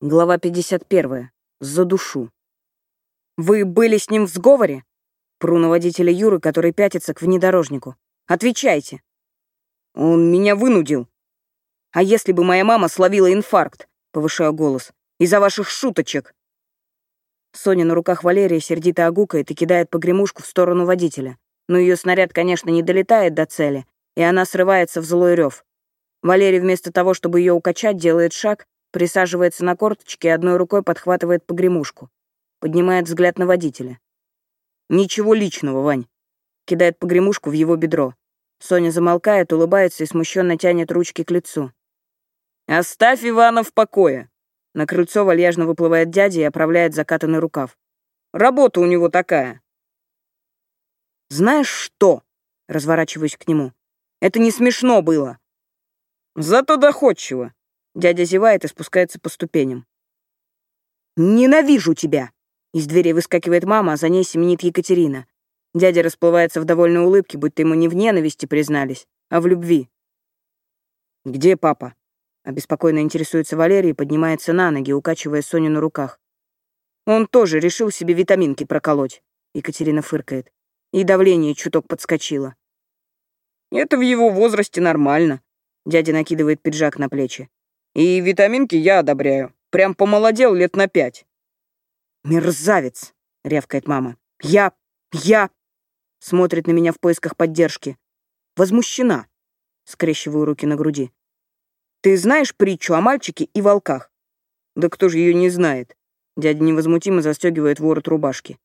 Глава 51. За душу. «Вы были с ним в сговоре?» Пру на водителя Юры, который пятится к внедорожнику. «Отвечайте!» «Он меня вынудил!» «А если бы моя мама словила инфаркт?» Повышаю голос. «Из-за ваших шуточек!» Соня на руках Валерия сердито огукает и кидает погремушку в сторону водителя. Но ее снаряд, конечно, не долетает до цели, и она срывается в злой рев. Валерий вместо того, чтобы ее укачать, делает шаг Присаживается на корточки и одной рукой подхватывает погремушку. Поднимает взгляд на водителя. «Ничего личного, Вань». Кидает погремушку в его бедро. Соня замолкает, улыбается и смущенно тянет ручки к лицу. «Оставь Ивана в покое!» На крыльцо вальяжно выплывает дядя и оправляет закатанный рукав. «Работа у него такая!» «Знаешь что?» — разворачиваюсь к нему. «Это не смешно было!» «Зато доходчиво!» Дядя зевает и спускается по ступеням. «Ненавижу тебя!» Из двери выскакивает мама, а за ней семенит Екатерина. Дядя расплывается в довольной улыбке, будто ему не в ненависти признались, а в любви. «Где папа?» Обеспокоенно интересуется Валерий и поднимается на ноги, укачивая Соню на руках. «Он тоже решил себе витаминки проколоть», — Екатерина фыркает. И давление чуток подскочило. «Это в его возрасте нормально», — дядя накидывает пиджак на плечи. И витаминки я одобряю. Прям помолодел лет на пять. «Мерзавец!» — рявкает мама. «Я... я...» Смотрит на меня в поисках поддержки. «Возмущена!» — скрещиваю руки на груди. «Ты знаешь притчу о мальчике и волках?» «Да кто же ее не знает?» Дядя невозмутимо застегивает ворот рубашки.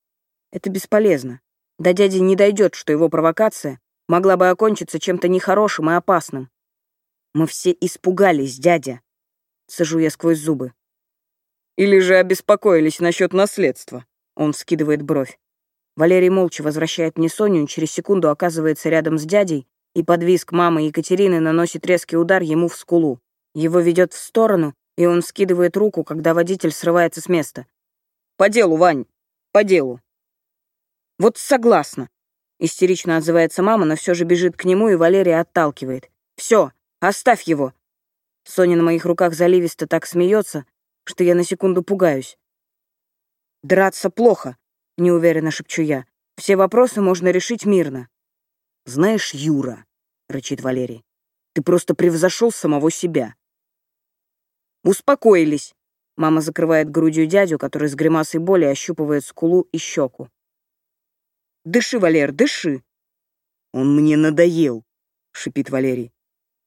«Это бесполезно. До дяди не дойдет, что его провокация могла бы окончиться чем-то нехорошим и опасным. Мы все испугались, дядя. Сажу я сквозь зубы. Или же обеспокоились насчет наследства? Он скидывает бровь. Валерий молча возвращает мне Соню и через секунду оказывается рядом с дядей, и под визг мамы Екатерины наносит резкий удар ему в скулу. Его ведет в сторону, и он скидывает руку, когда водитель срывается с места. «По делу, Вань, по делу». «Вот согласна», — истерично отзывается мама, но все же бежит к нему, и Валерия отталкивает. «Все, оставь его. Соня на моих руках заливисто так смеется, что я на секунду пугаюсь. «Драться плохо», — неуверенно шепчу я. «Все вопросы можно решить мирно». «Знаешь, Юра», — рычит Валерий, — «ты просто превзошел самого себя». «Успокоились», — мама закрывает грудью дядю, который с гримасой боли ощупывает скулу и щеку. «Дыши, Валер, дыши!» «Он мне надоел», — шипит Валерий.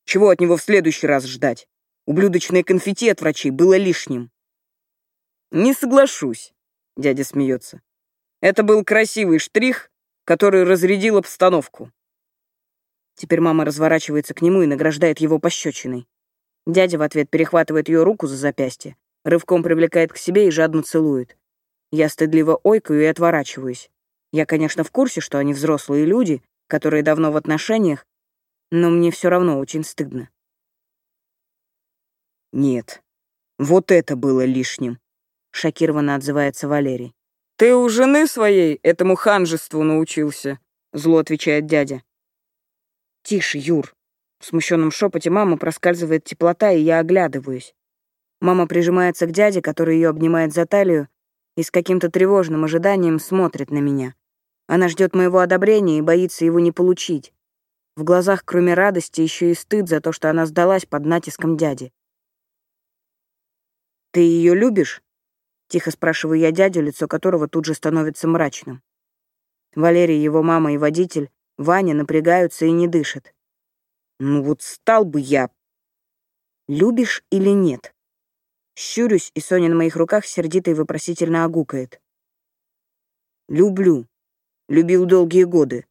Чего от него в следующий раз ждать? Ублюдочное конфетти от врачей было лишним. Не соглашусь, дядя смеется. Это был красивый штрих, который разрядил обстановку. Теперь мама разворачивается к нему и награждает его пощечиной. Дядя в ответ перехватывает ее руку за запястье, рывком привлекает к себе и жадно целует. Я стыдливо ойкаю и отворачиваюсь. Я, конечно, в курсе, что они взрослые люди, которые давно в отношениях, но мне все равно очень стыдно. «Нет, вот это было лишним», — шокированно отзывается Валерий. «Ты у жены своей этому ханжеству научился», — зло отвечает дядя. «Тише, Юр». В смущенном шепоте мама проскальзывает теплота, и я оглядываюсь. Мама прижимается к дяде, который ее обнимает за талию, и с каким-то тревожным ожиданием смотрит на меня. Она ждет моего одобрения и боится его не получить. В глазах, кроме радости, еще и стыд за то, что она сдалась под натиском дяди. «Ты ее любишь?» — тихо спрашиваю я дядю, лицо которого тут же становится мрачным. Валерий, его мама и водитель, Ваня напрягаются и не дышат. «Ну вот стал бы я...» «Любишь или нет?» Щурюсь, и Соня на моих руках сердито и вопросительно огукает. «Люблю. Любил долгие годы.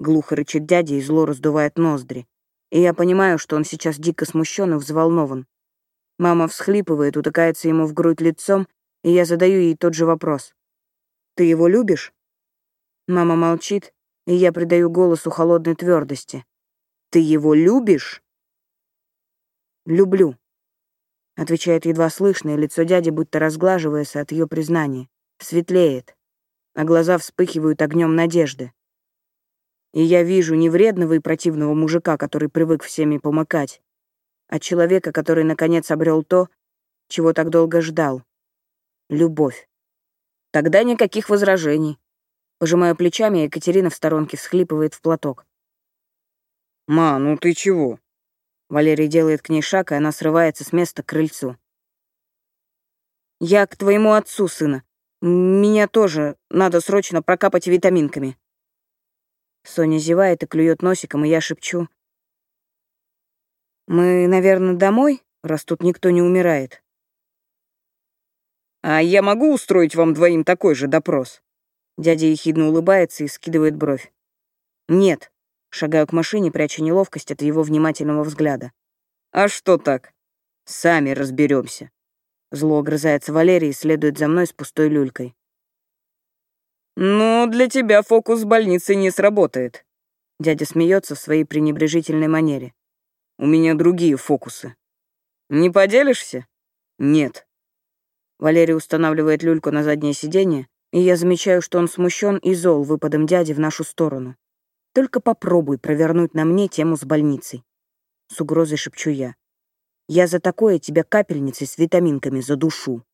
Глухо рычит дядя и зло раздувает ноздри. И я понимаю, что он сейчас дико смущен и взволнован. Мама всхлипывает, утыкается ему в грудь лицом, и я задаю ей тот же вопрос. «Ты его любишь?» Мама молчит, и я придаю голосу холодной твердости. «Ты его любишь?» «Люблю», — отвечает едва слышно, и лицо дяди, будто разглаживаясь от ее признания, светлеет, а глаза вспыхивают огнем надежды. И я вижу не вредного и противного мужика, который привык всеми помыкать, а человека, который наконец обрел то, чего так долго ждал. Любовь. Тогда никаких возражений. Пожимая плечами, Екатерина в сторонке всхлипывает в платок. «Ма, ну ты чего?» Валерий делает к ней шаг, и она срывается с места к крыльцу. «Я к твоему отцу, сына. Меня тоже надо срочно прокапать витаминками». Соня зевает и клюет носиком, и я шепчу. «Мы, наверное, домой, раз тут никто не умирает?» «А я могу устроить вам двоим такой же допрос?» Дядя ехидно улыбается и скидывает бровь. «Нет». Шагаю к машине, пряча неловкость от его внимательного взгляда. «А что так? Сами разберемся. Зло огрызается Валерий и следует за мной с пустой люлькой. «Ну, для тебя фокус с больницей не сработает». Дядя смеется в своей пренебрежительной манере. «У меня другие фокусы. Не поделишься?» «Нет». Валерий устанавливает люльку на заднее сиденье, и я замечаю, что он смущен и зол выпадом дяди в нашу сторону. Только попробуй провернуть на мне тему с больницей. С угрозой шепчу я. Я за такое тебя капельницей с витаминками задушу.